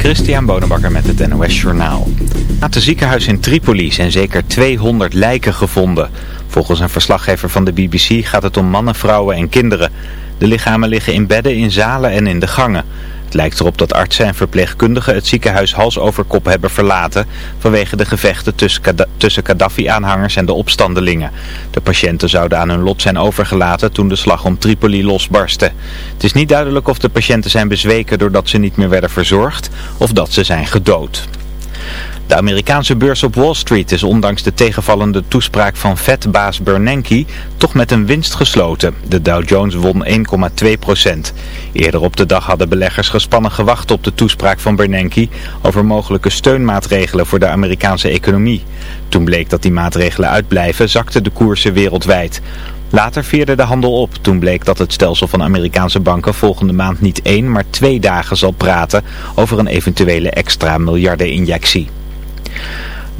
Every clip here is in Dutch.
Christian Bonenbakker met het NOS Journaal. Na het ziekenhuis in Tripoli zijn zeker 200 lijken gevonden. Volgens een verslaggever van de BBC gaat het om mannen, vrouwen en kinderen. De lichamen liggen in bedden, in zalen en in de gangen. Het lijkt erop dat artsen en verpleegkundigen het ziekenhuis hals over kop hebben verlaten vanwege de gevechten tussen Gaddafi-aanhangers en de opstandelingen. De patiënten zouden aan hun lot zijn overgelaten toen de slag om Tripoli losbarstte. Het is niet duidelijk of de patiënten zijn bezweken doordat ze niet meer werden verzorgd of dat ze zijn gedood. De Amerikaanse beurs op Wall Street is ondanks de tegenvallende toespraak van Fed-baas Bernanke toch met een winst gesloten. De Dow Jones won 1,2 procent. Eerder op de dag hadden beleggers gespannen gewacht op de toespraak van Bernanke over mogelijke steunmaatregelen voor de Amerikaanse economie. Toen bleek dat die maatregelen uitblijven, zakten de koersen wereldwijd. Later veerde de handel op toen bleek dat het stelsel van Amerikaanse banken volgende maand niet één, maar twee dagen zal praten over een eventuele extra miljardeninjectie.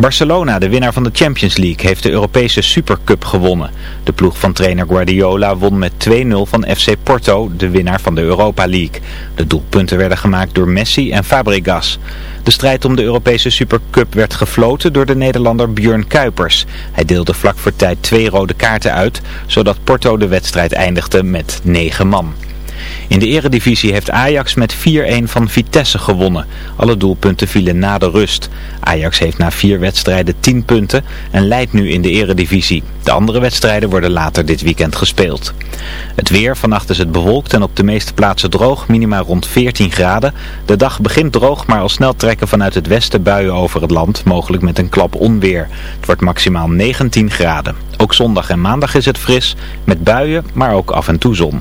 Barcelona, de winnaar van de Champions League, heeft de Europese Supercup gewonnen. De ploeg van trainer Guardiola won met 2-0 van FC Porto, de winnaar van de Europa League. De doelpunten werden gemaakt door Messi en Fabregas. De strijd om de Europese Supercup werd gefloten door de Nederlander Björn Kuipers. Hij deelde vlak voor tijd twee rode kaarten uit, zodat Porto de wedstrijd eindigde met 9 man. In de eredivisie heeft Ajax met 4-1 van Vitesse gewonnen. Alle doelpunten vielen na de rust. Ajax heeft na vier wedstrijden 10 punten en leidt nu in de eredivisie. De andere wedstrijden worden later dit weekend gespeeld. Het weer, vannacht is het bewolkt en op de meeste plaatsen droog, minima rond 14 graden. De dag begint droog, maar al snel trekken vanuit het westen buien over het land, mogelijk met een klap onweer. Het wordt maximaal 19 graden. Ook zondag en maandag is het fris, met buien, maar ook af en toe zon.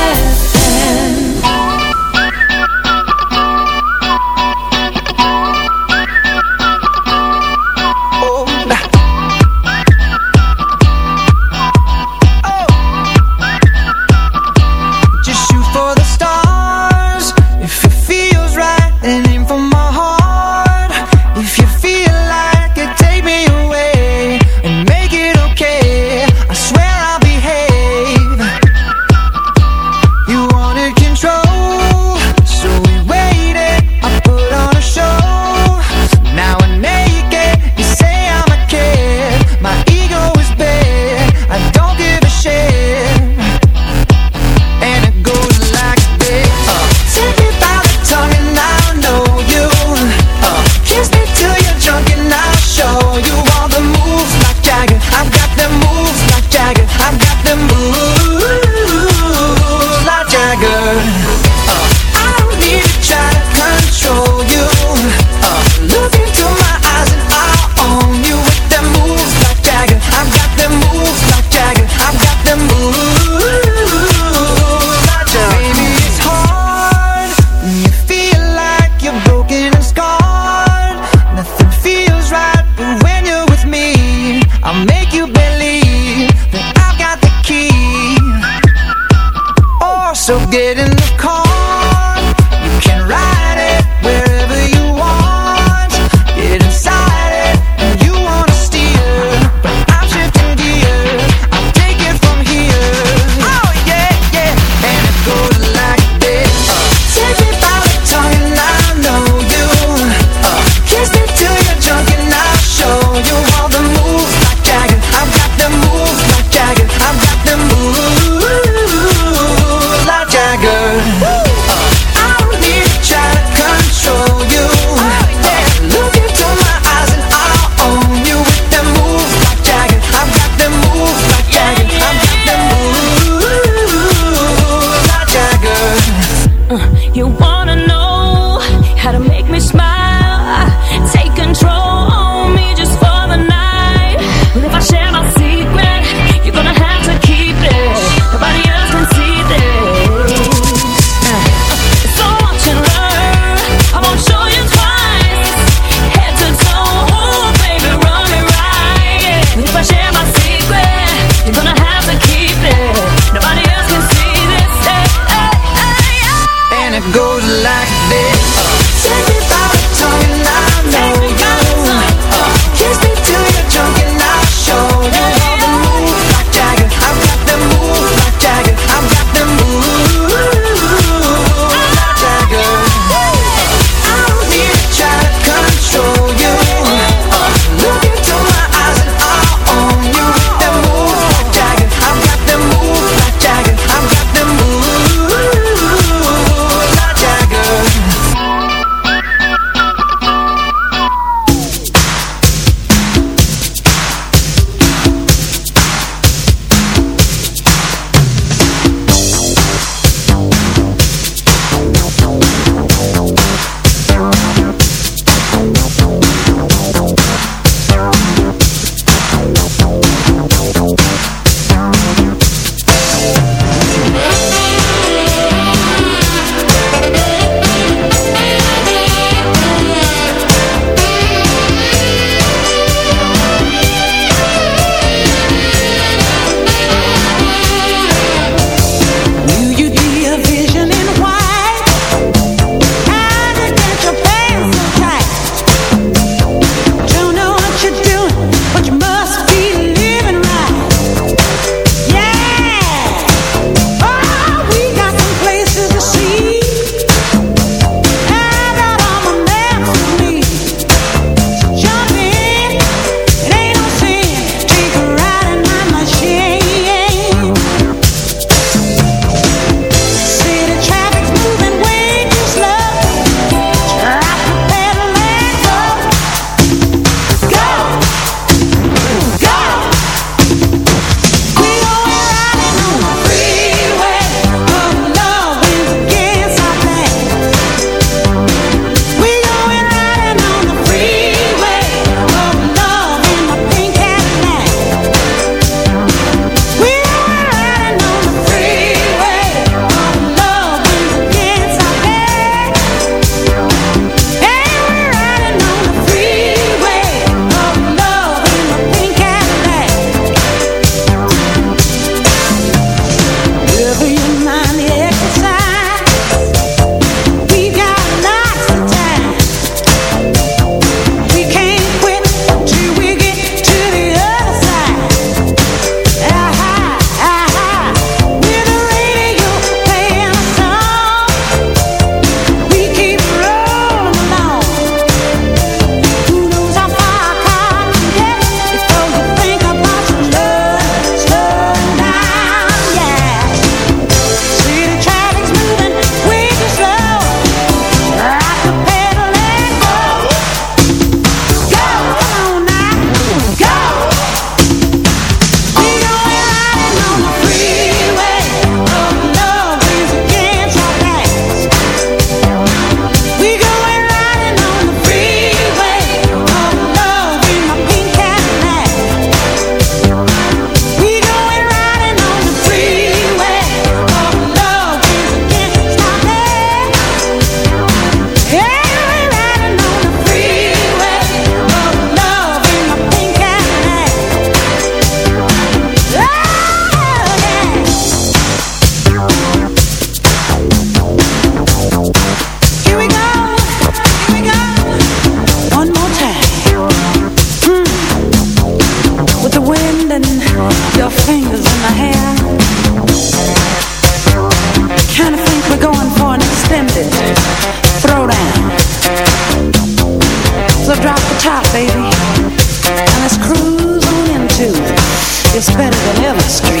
it's better than ever. Street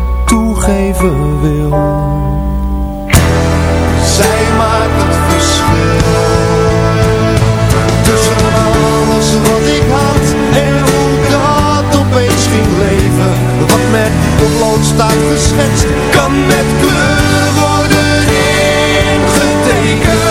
Zij maakt het verschil. Tussen alles wat ik had en hoe dat opeens ging leven. Wat met potlood staat geschetst, kan met kleur worden ingetekend.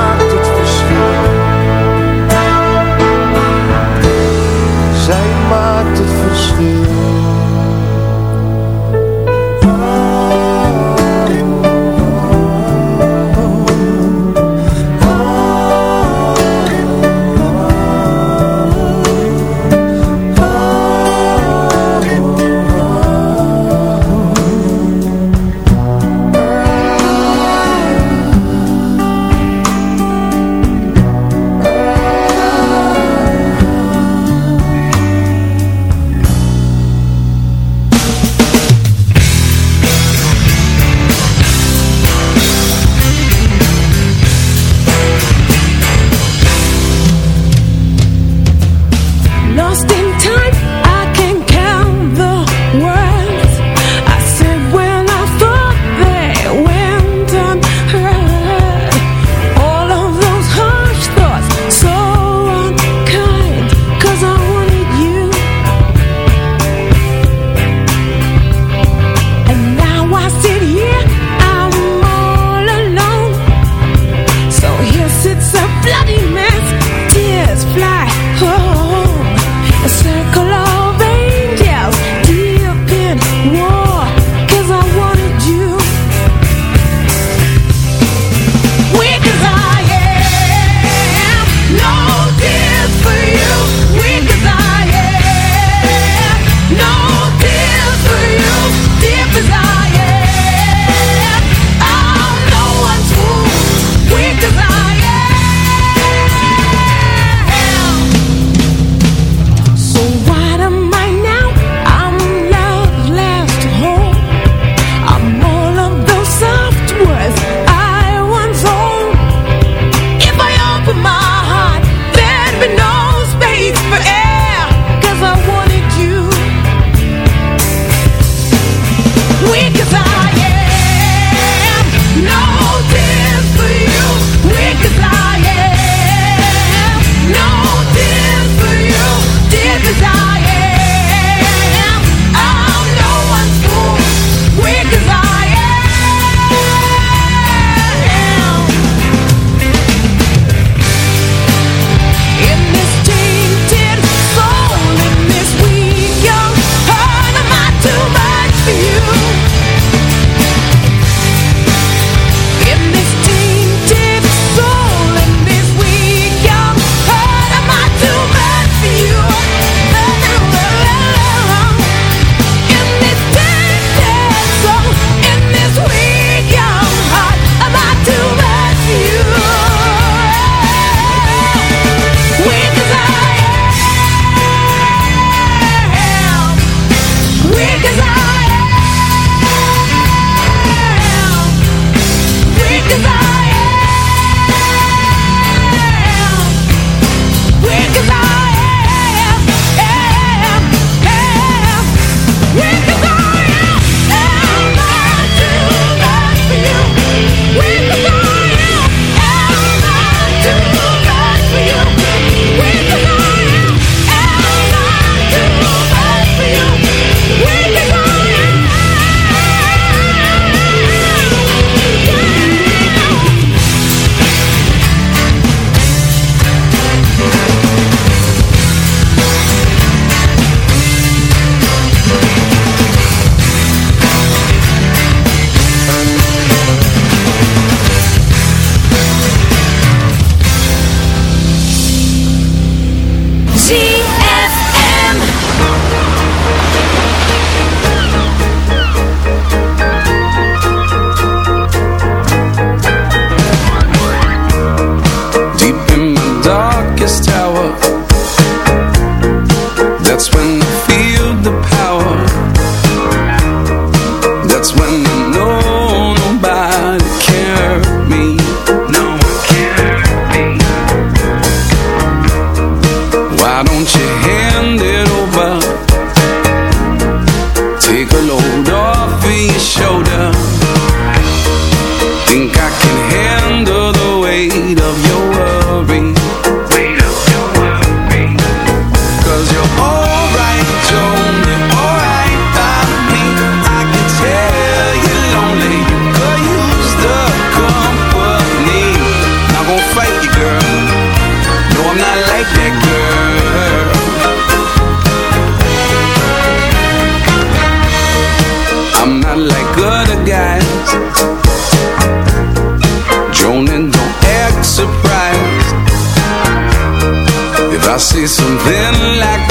something like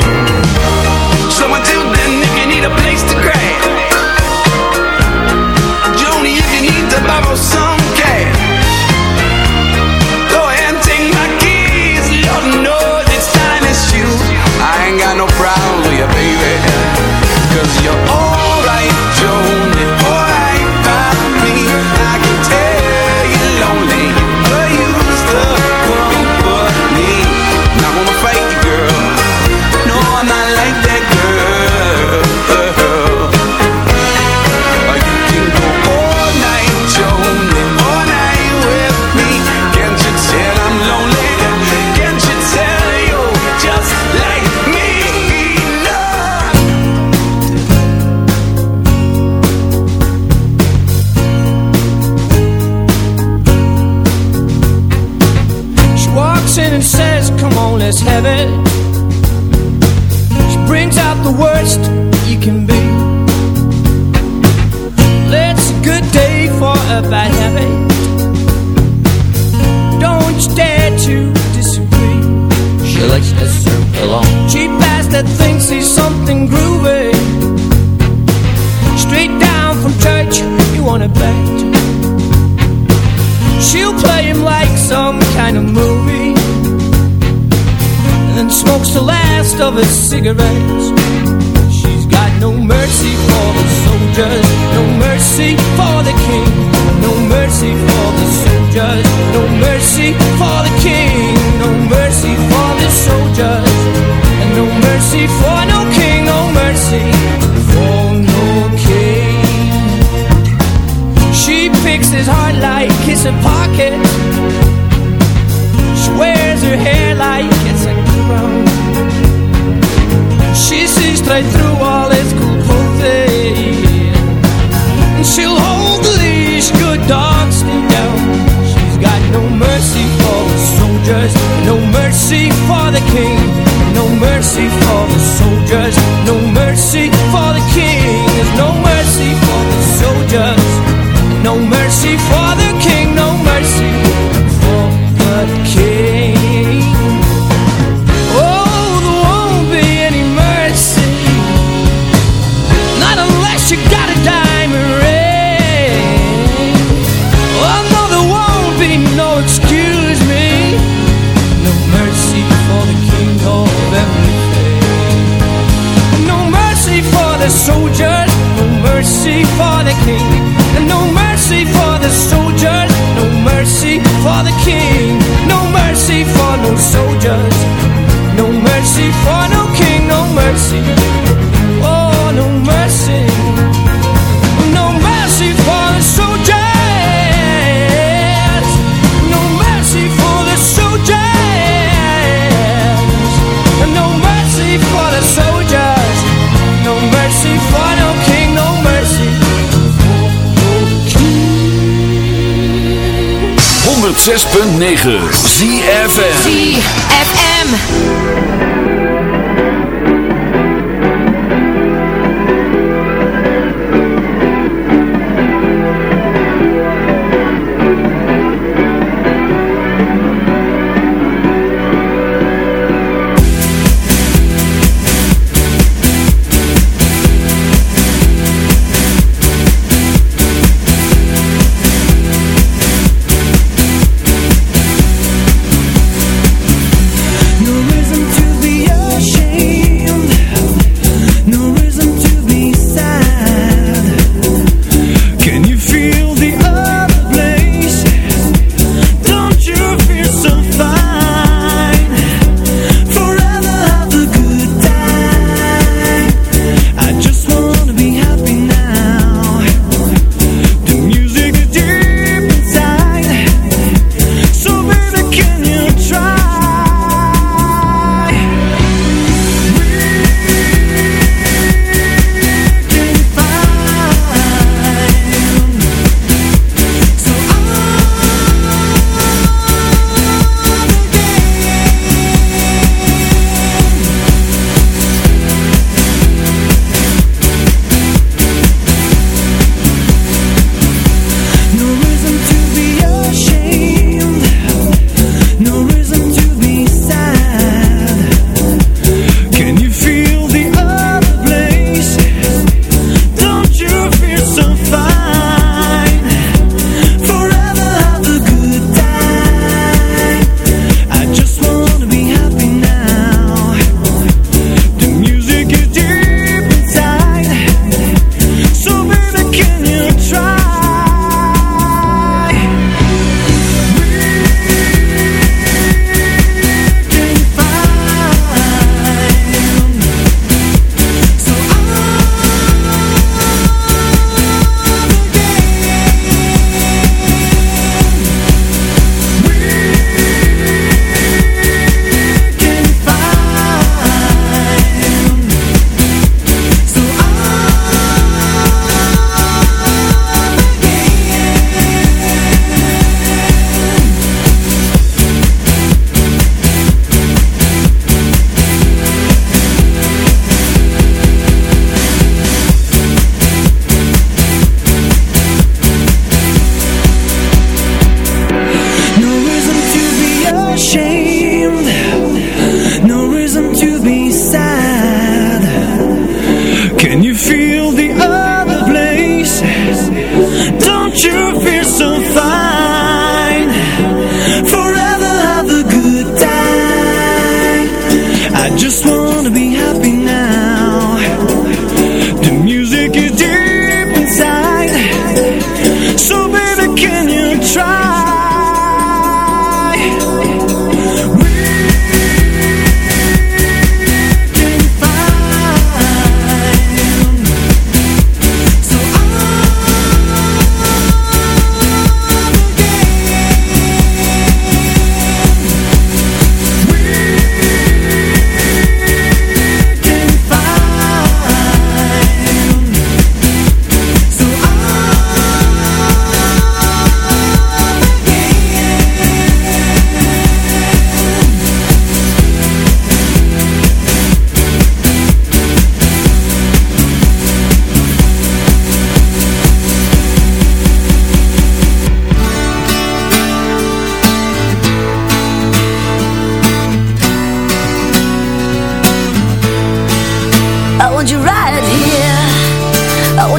106.9 ZFM ZFM.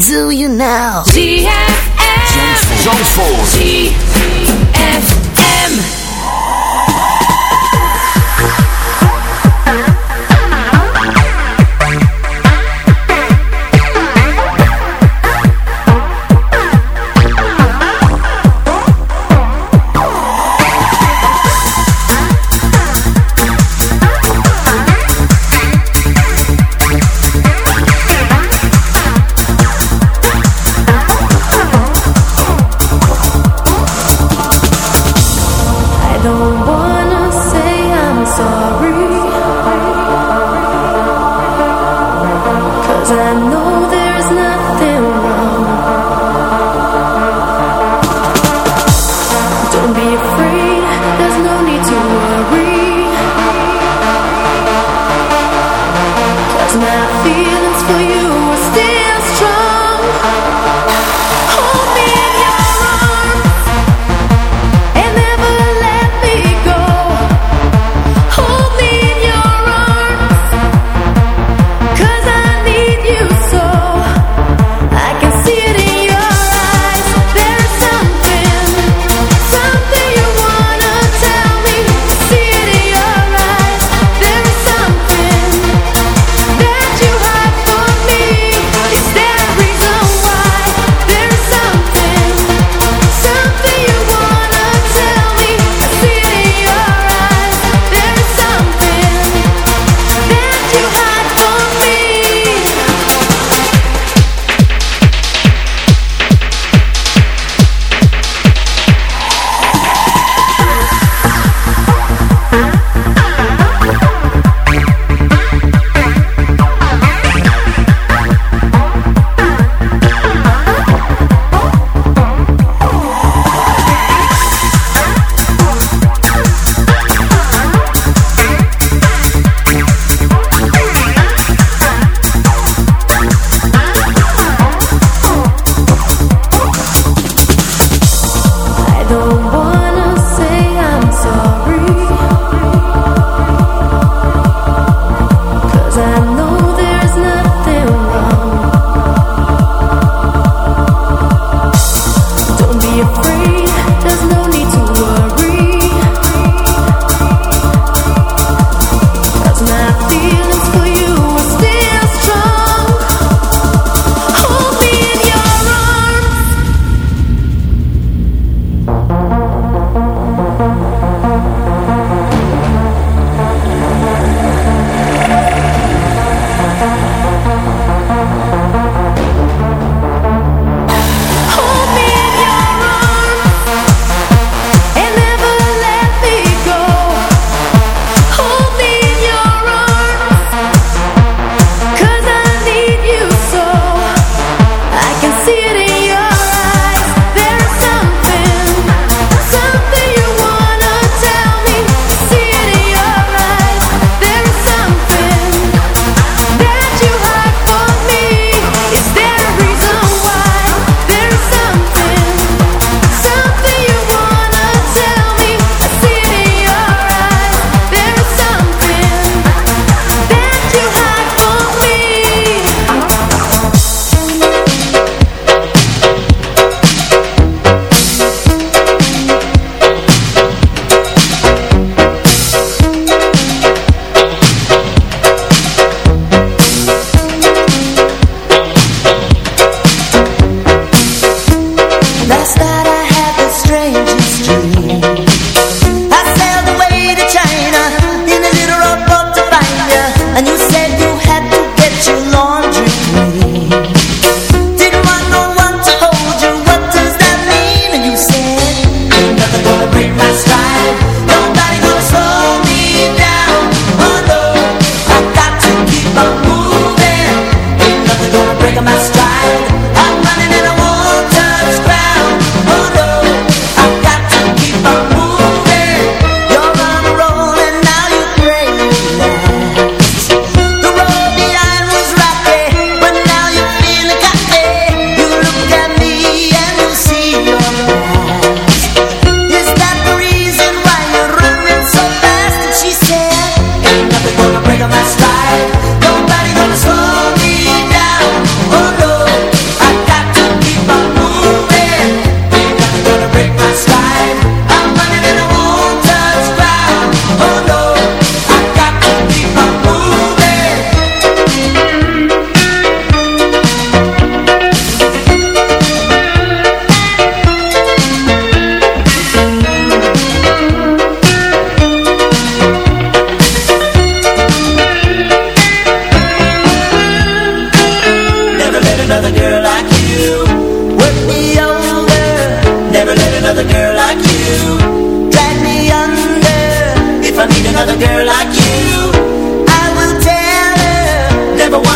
do you now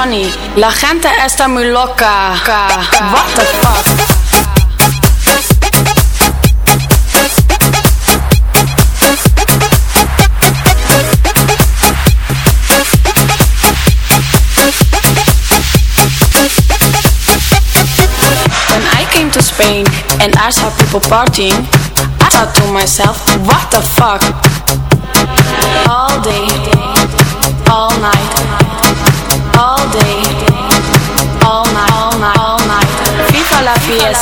Johnny, la gente está muy loca. What the fuck? When I came to Spain and I saw people partying, I thought to myself, what the fuck? All day,